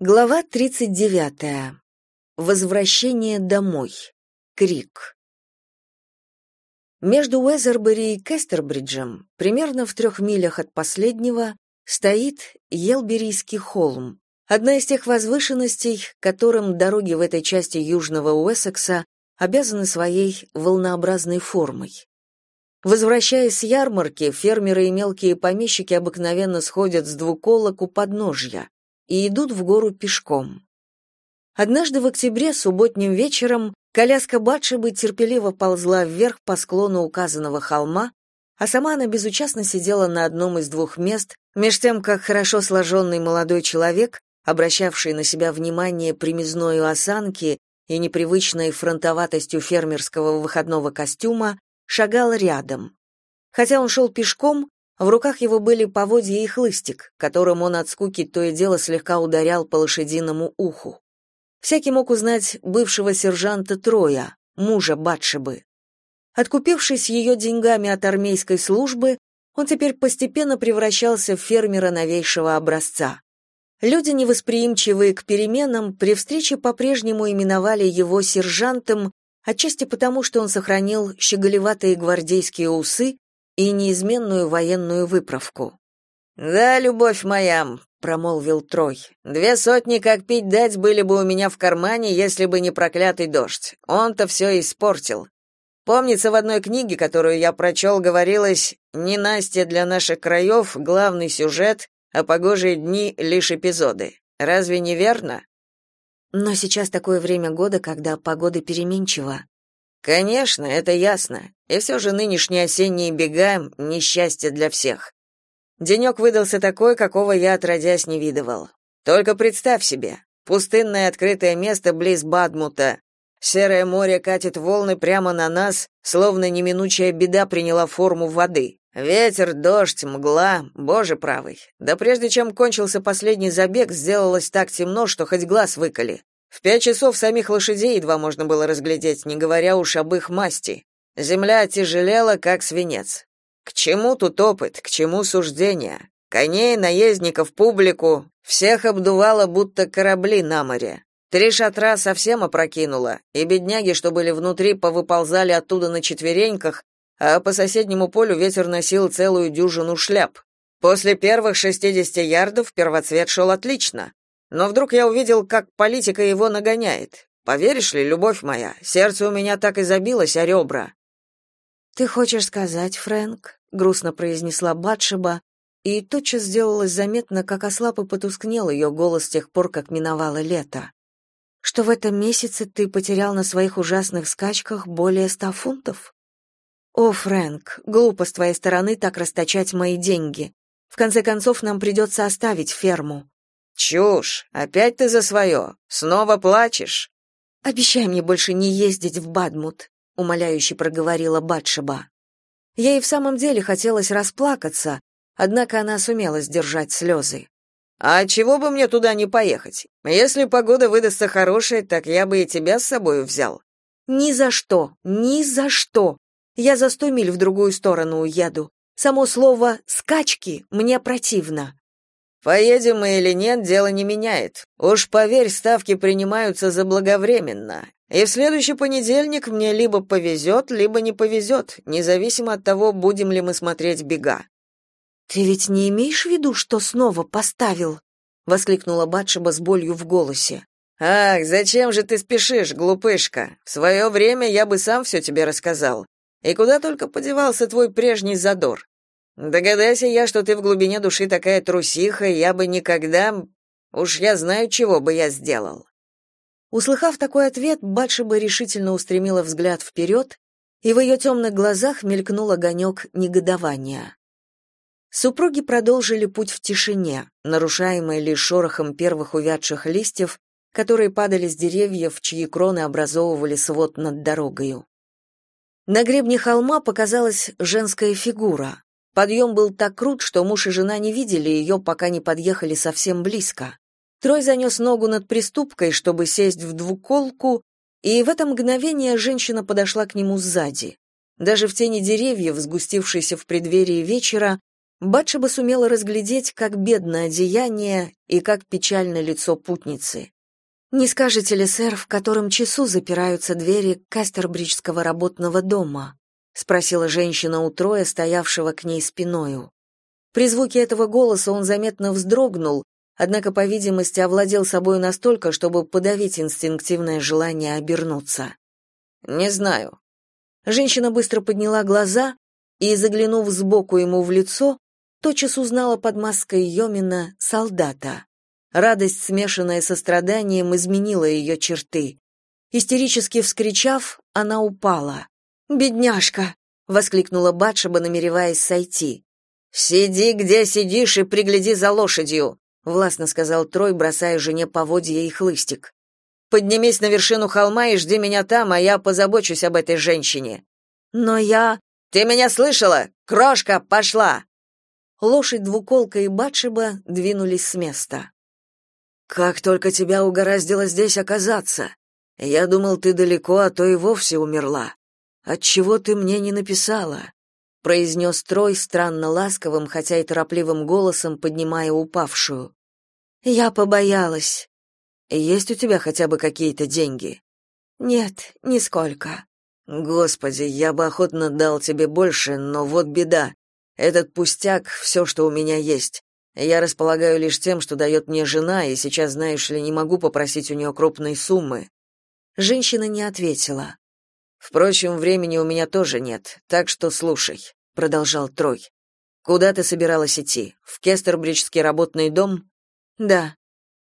Глава 39. Возвращение домой. Крик. Между Уэзербери и Кестербриджем, примерно в трех милях от последнего, стоит Елберийский холм, одна из тех возвышенностей, которым дороги в этой части южного Уэссекса обязаны своей волнообразной формой. Возвращаясь с ярмарки, фермеры и мелкие помещики обыкновенно сходят с двуколок у подножья, и идут в гору пешком. Однажды в октябре субботним вечером коляска Батшебы терпеливо ползла вверх по склону указанного холма, а сама она безучастно сидела на одном из двух мест, меж тем, как хорошо сложенный молодой человек, обращавший на себя внимание примизною осанки и непривычной фронтоватостью фермерского выходного костюма, шагал рядом. Хотя он шел пешком, в руках его были поводья и хлыстик, которым он от скуки то и дело слегка ударял по лошадиному уху. Всякий мог узнать бывшего сержанта Троя, мужа Батшебы. Откупившись ее деньгами от армейской службы, он теперь постепенно превращался в фермера новейшего образца. Люди, невосприимчивые к переменам, при встрече по-прежнему именовали его сержантом, отчасти потому, что он сохранил щеголеватые гвардейские усы и неизменную военную выправку. «Да, любовь моя», — промолвил Трой, — «две сотни, как пить дать, были бы у меня в кармане, если бы не проклятый дождь. Он-то все испортил. Помнится, в одной книге, которую я прочел, говорилось «Не Настя для наших краев, главный сюжет, а погожие дни — лишь эпизоды». Разве не верно? Но сейчас такое время года, когда погода переменчива. Конечно, это ясно. И все же нынешние осенние бега — несчастье для всех. Денек выдался такой, какого я отродясь не видывал. Только представь себе, пустынное открытое место близ Бадмута. Серое море катит волны прямо на нас, словно неминучая беда приняла форму воды. Ветер, дождь, мгла, боже правый. Да прежде чем кончился последний забег, сделалось так темно, что хоть глаз выколи. В пять часов самих лошадей едва можно было разглядеть, не говоря уж об их масти. Земля тяжелела, как свинец. К чему тут опыт, к чему суждения? Коней, наездников, публику всех обдувало, будто корабли на море. Три шатра совсем опрокинуло, и бедняги, что были внутри, повыползали оттуда на четвереньках, а по соседнему полю ветер носил целую дюжину шляп. После первых шестидесяти ярдов первоцвет шел отлично, но вдруг я увидел, как политика его нагоняет. Поверишь ли, любовь моя, сердце у меня так и забилось о ребра». «Ты хочешь сказать, Фрэнк?» — грустно произнесла Батшеба, и тотчас сделалось заметно, как ослаб и потускнел ее голос с тех пор, как миновало лето. «Что в этом месяце ты потерял на своих ужасных скачках более ста фунтов?» «О, Фрэнк, глупо с твоей стороны так расточать мои деньги. В конце концов, нам придется оставить ферму. Чушь, опять ты за свое. Снова плачешь. Обещай мне больше не ездить в Бадмут, умоляюще проговорила Батшеба. Ей в самом деле хотелось расплакаться, однако она сумела сдержать слезы. А чего бы мне туда не поехать? Если погода выдастся хорошая, так я бы и тебя с собой взял. Ни за что, ни за что. Я за сто миль в другую сторону уеду. Само слово «скачки» мне противно. Поедем мы или нет, дело не меняет. Уж поверь, ставки принимаются заблаговременно. И в следующий понедельник мне либо повезет, либо не повезет, независимо от того, будем ли мы смотреть бега. Ты ведь не имеешь в виду, что снова поставил? воскликнула Батшеба с болью в голосе. Ах, зачем же ты спешишь, глупышка? В свое время я бы сам все тебе рассказал. И куда только подевался твой прежний задор? Догадайся я, что ты в глубине души такая трусиха, я бы никогда... Уж я знаю, чего бы я сделал». Услыхав такой ответ, Батшеба решительно устремила взгляд вперед, и в ее темных глазах мелькнул огонек негодования. Супруги продолжили путь в тишине, нарушаемой лишь шорохом первых увядших листьев, которые падали с деревьев, чьи кроны образовывали свод над дорогою. На гребне холма показалась женская фигура. Подъем был так крут, что муж и жена не видели ее, пока не подъехали совсем близко. Трой занес ногу над приступкой, чтобы сесть в двуколку, и в это мгновение женщина подошла к нему сзади. Даже в тени деревьев, сгустившейся в преддверии вечера, Батшеба сумела разглядеть, как бедно одеяние и как печально лицо путницы. «Не скажете ли, сэр, в котором часу запираются двери Кастербриджского работного дома?» — спросила женщина у Троя, стоявшего к ней спиною. При звуке этого голоса он заметно вздрогнул, однако, по видимости, овладел собой настолько, чтобы подавить инстинктивное желание обернуться. «Не знаю». Женщина быстро подняла глаза и, заглянув сбоку ему в лицо, тотчас узнала под маской Йомина солдата. Радость, смешанная со страданием, изменила ее черты. Истерически вскричав, она упала. «Бедняжка!» — воскликнула Батшеба, намереваясь сойти. «Сиди, где сидишь, и пригляди за лошадью», — властно сказал Трой, бросая жене поводья и хлыстик. «Поднимись на вершину холма и жди меня там, а я позабочусь об этой женщине». «Но я...» «Ты меня слышала? Крошка, пошла!» Лошадь двуколка и Батшеба двинулись с места. «Как только тебя угораздило здесь оказаться? Я думал, ты далеко, а то и вовсе умерла. Отчего ты мне не написала?» произнес Трой странно ласковым, хотя и торопливым голосом, поднимая упавшую. «Я побоялась». «Есть у тебя хотя бы какие-то деньги?» «Нет, нисколько». «Господи, я бы охотно дал тебе больше, но вот беда. Этот пустяк — все, что у меня есть. Я располагаю лишь тем, что дает мне жена, и сейчас, знаешь ли, не могу попросить у нее крупной суммы». Женщина не ответила. «Впрочем, времени у меня тоже нет, так что слушай», — продолжал Трой. «Куда ты собиралась идти? В Кестербриджский работный дом?» «Да».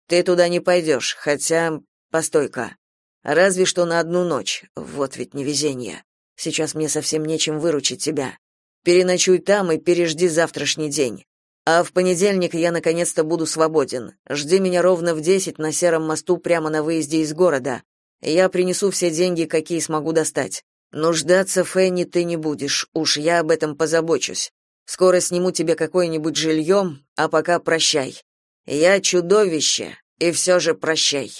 «Ты туда не пойдешь, хотя... Постой-ка. Разве что на одну ночь. Вот ведь невезение. Сейчас мне совсем нечем выручить тебя. Переночуй там и пережди завтрашний день. А в понедельник я наконец-то буду свободен. Жди меня ровно в десять на сером мосту прямо на выезде из города. Я принесу все деньги, какие смогу достать. Нуждаться, Фенни, ты не будешь. Уж я об этом позабочусь. Скоро сниму тебе какое-нибудь жилье, а пока прощай. Я чудовище, и все же прощай.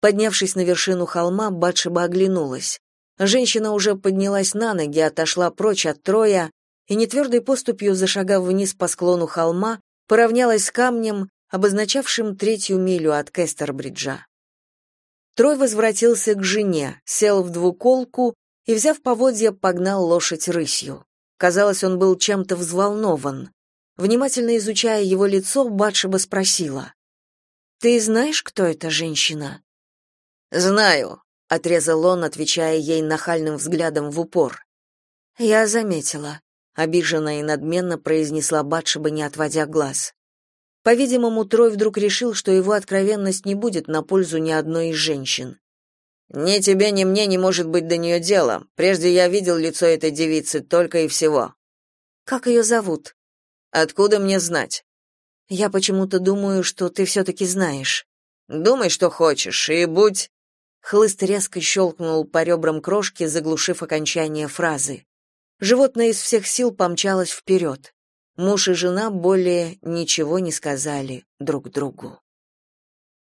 Поднявшись на вершину холма, Батшеба оглянулась. Женщина уже поднялась на ноги, отошла прочь от Троя и нетвердой поступью, зашагав вниз по склону холма, поравнялась с камнем, обозначавшим третью милю от Кестербриджа. Трой возвратился к жене, сел в двуколку и, взяв поводья, погнал лошадь рысью. Казалось, он был чем-то взволнован. Внимательно изучая его лицо, Батшеба спросила. «Ты знаешь, кто эта женщина?» «Знаю», отрезал он, отвечая ей нахальным взглядом в упор. Я заметила, обиженно и надменно произнесла Батшеба, не отводя глаз. По-видимому, Трой вдруг решил, что его откровенность не будет на пользу ни одной из женщин. «Ни тебе, ни мне не может быть до нее дела. Прежде я видел лицо этой девицы, только и всего». «Как ее зовут?» «Откуда мне знать?» «Я почему-то думаю, что ты все-таки знаешь». «Думай, что хочешь, и будь...» Хлыст резко щелкнул по ребрам крошки, заглушив окончание фразы. Животное из всех сил помчалось вперед. Муж и жена более ничего не сказали друг другу.